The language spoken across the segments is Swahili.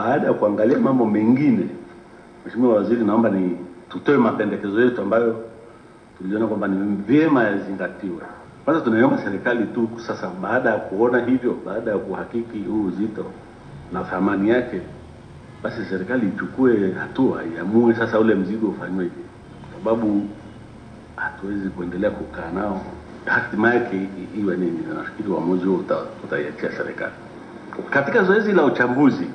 baada ya kuangalia mambo mengine, Mheshimiwa Waziri, naomba ni tutoe mapendekezo yetu ambayo tuliona kwamba ni vyema yazingatiwe. Kwanza tunaiomba serikali tu sasa, baada ya kuona hivyo, baada ya kuhakiki huu uzito na thamani yake, basi serikali ichukue hatua, iamue sasa ule mzigo ufanyweje, kwa sababu hatuwezi kuendelea kukaa nao, hatima yake iwe nini? Na Nafikiri uamuzi huo utaiachia serikali. Katika zoezi la uchambuzi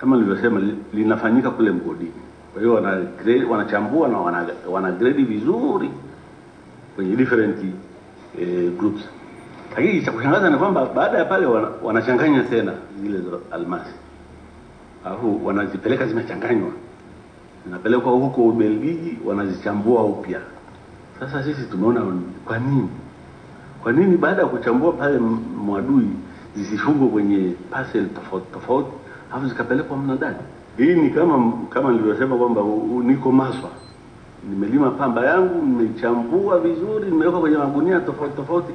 kama nilivyosema, linafanyika kule mgodini. Kwa hiyo wana wanachambua na wana, wana grade vizuri kwenye different eh, groups. Lakini cha kushangaza ni kwamba baada ya pale wana, wanachanganya tena zile za almasi, alafu wanazipeleka zimechanganywa, zinapelekwa huko Ubelgiji, wanazichambua upya. Sasa sisi tumeona kwa nini, kwa nini baada ya kuchambua pale Mwadui zisifungwe kwenye parcel tofauti tofauti, alafu zikapelekwa mnadani? Hii ni kama kama nilivyosema kwamba niko Maswa, nimelima pamba yangu, nimechambua vizuri, nimeweka kwenye magunia tofauti tofauti,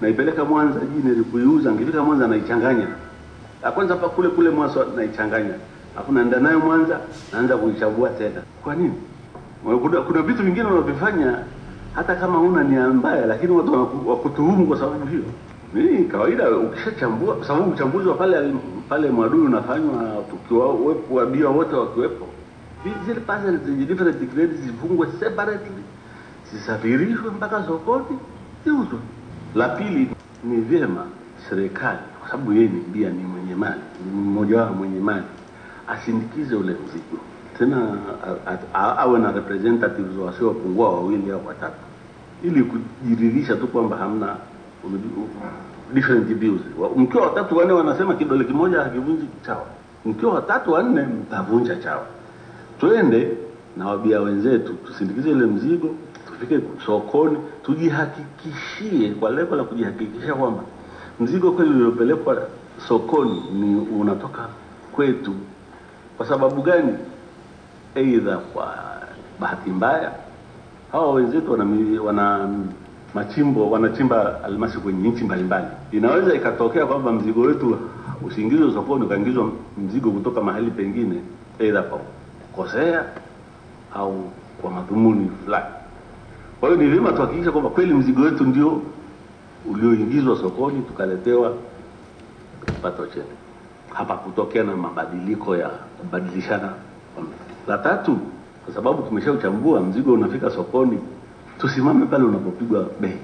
naipeleka Mwanza jini kuiuza. Nikifika Mwanza naichanganya kwanza pa kule kule Maswa naichanganya, alafu naenda nayo Mwanza, naanza kuichambua tena. Kwa nini? Kuna, kuna vitu vingine unavifanya hata kama una nia mbaya, lakini watu wakutuhumu kwa sababu hiyo. Ni kawaida ukishachambua, kwa sababu uchambuzi wa pale pale Mwadui unafanywa tukiwa wepo wabia wote wakiwepo. Zile parcels zenye different grades zifungwe separately, zisafirishwe mpaka sokoni ziuzwe. La pili ni vyema serikali, kwa sababu yeye ni bia, ni mwenye mali, ni mmoja wao mwenye mali, asindikize ule mzigo tena awe na representatives wasiopungua wawili au watatu, ili kujiridhisha tu kwamba hamna different views. Mkiwa watatu wanne wanasema kidole kimoja hakivunji chawa, mkiwa watatu wanne mtavunja chawa. Twende na wabia wenzetu, tusindikize ile mzigo, tufike sokoni, tujihakikishie kwa lengo la kujihakikisha kwamba mzigo kweli uliopelekwa sokoni ni unatoka kwetu. Kwa sababu gani? Aidha kwa bahati mbaya hawa wenzetu wana, wana machimbo wanachimba almasi kwenye nchi mbalimbali. Inaweza ikatokea kwamba mzigo wetu usiingizwe sokoni, ukaingizwa mzigo kutoka mahali pengine, aidha kwa kukosea au kwa madhumuni fulani. Kwa hiyo ni vyema tuhakikisha kwamba kweli mzigo wetu ndio ulioingizwa sokoni, tukaletewa kipato chetu, hapa kutokea na mabadiliko ya kubadilishana. La tatu, kwa sababu tumeshauchambua mzigo unafika sokoni, tusimame pale unapopigwa bei,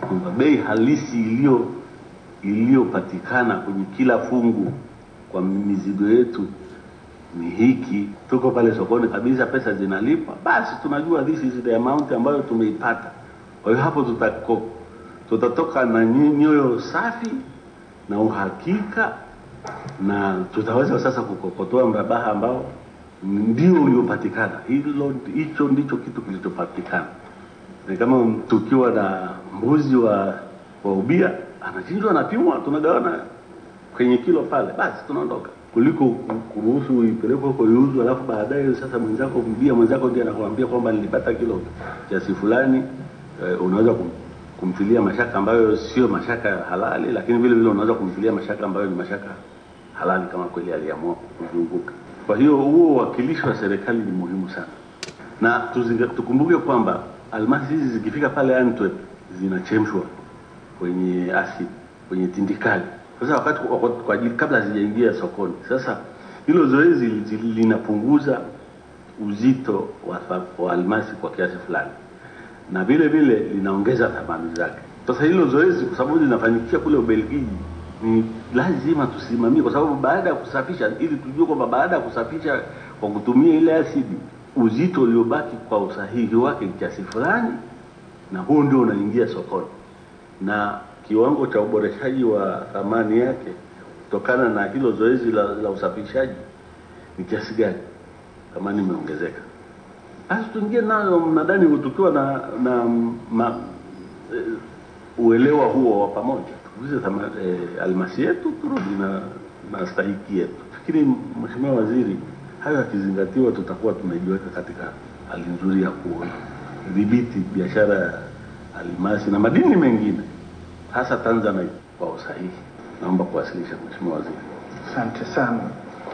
kwamba bei halisi iliyo iliyopatikana kwenye kila fungu kwa mizigo yetu ni hiki. Tuko pale sokoni kabisa, pesa zinalipwa, basi tunajua this is the amount ambayo tumeipata. Kwa hiyo hapo tutako, tutatoka na nyoyo safi na uhakika na tutaweza sasa kukokotoa mrabaha ambao ndio uliopatikana. Hilo hicho ndicho kitu kilichopatikana. Ni kama tukiwa na mbuzi wa wa ubia, anachinjwa, anapimwa, tunagawana kwenye kilo pale, basi tunaondoka, kuliko ku- kuruhusu ipelekwe huko iuzwe, alafu baadaye sasa mwenzako mbia mwenzako ndiye anakuambia kwamba nilipata kilo kiasi fulani. Eh, unaweza kum, kumtilia mashaka ambayo sio mashaka halali, lakini vile vile unaweza kumtilia mashaka ambayo ni mashaka halali kama kweli aliamua kuzunguka. Kwa hiyo huo uwakilishi wa serikali ni muhimu sana, na tuzinga, tukumbuke kwamba almasi hizi zikifika pale Antwerp zinachemshwa kwenye asi kwenye tindikali. Sasa wakati kwa, ajili kabla hazijaingia sokoni, sasa hilo zoezi linapunguza uzito wa, wa almasi kwa kiasi fulani na vile vile linaongeza thamani zake. Sasa hilo zoezi kwa sababu linafanyikia kule Ubelgiji, ni lazima tusimamie, kwa sababu baada ya kusafisha, ili tujue kwamba baada ya kusafisha kwa kutumia ile asidi, uzito uliobaki kwa usahihi wake ni kiasi fulani, na huo ndio unaingia sokoni, na kiwango cha uboreshaji wa thamani yake kutokana na hilo zoezi la, la usafishaji ni kiasi gani, thamani imeongezeka. Basi tuingie nayo nadhani tukiwa na na ma, e, uelewa huo wa pamoja, e, almasi yetu turudi na, na yetu. Fikiri Mheshimiwa Waziri, hayo yakizingatiwa, tutakuwa tumejiweka katika hali nzuri ya kudhibiti biashara ya almasi na madini mengine hasa Tanzanite kwa usahihi. Naomba kuwasilisha Mheshimiwa Waziri. Asante sana.